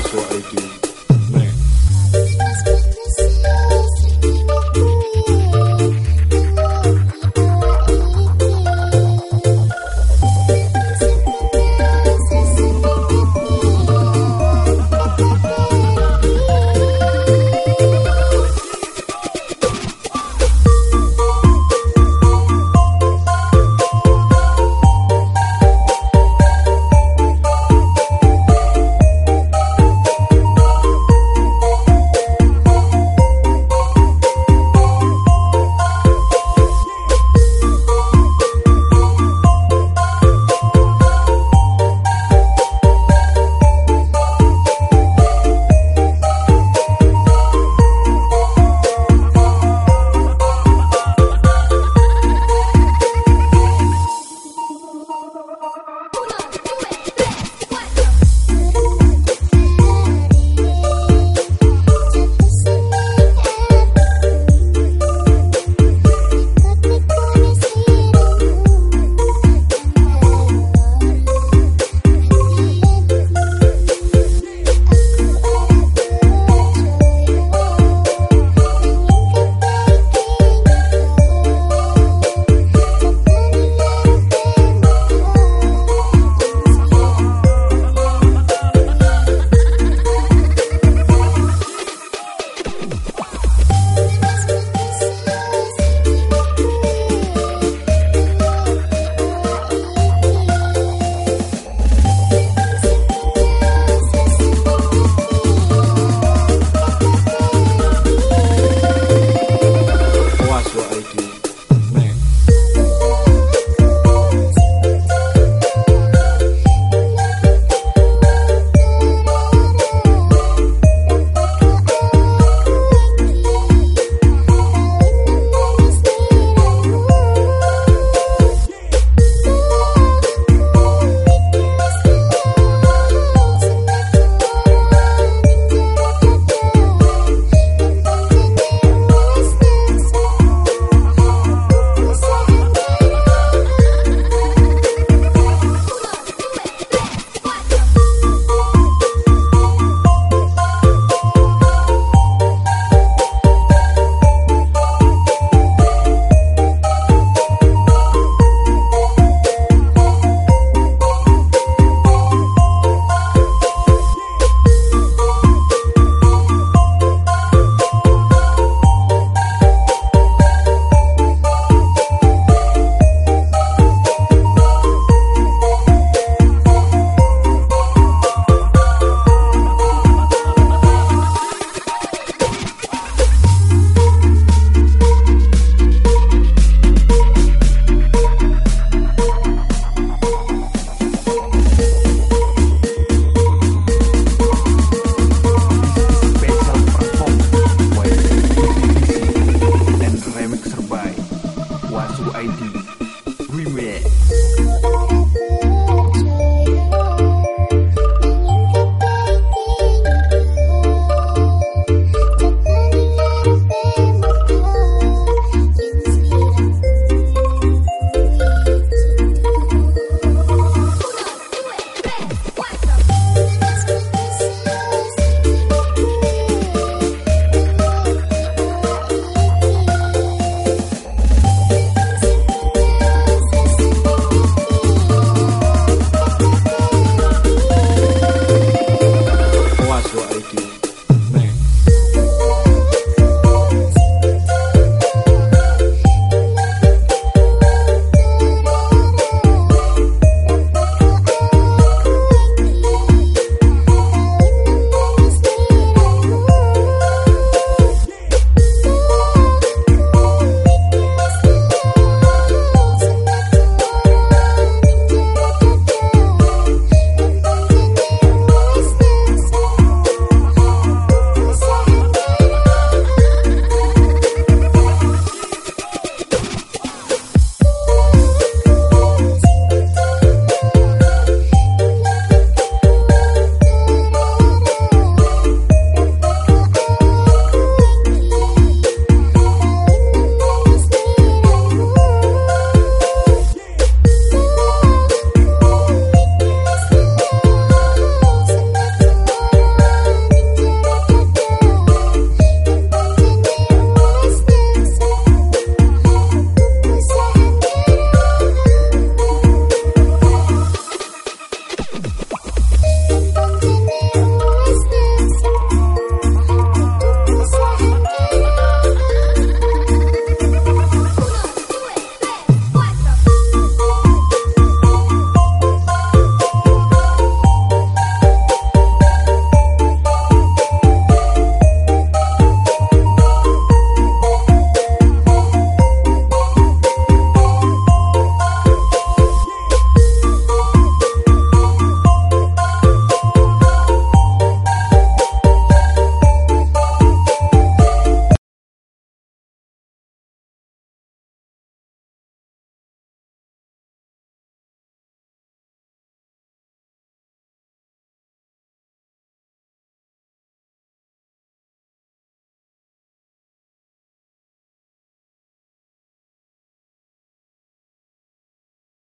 I do.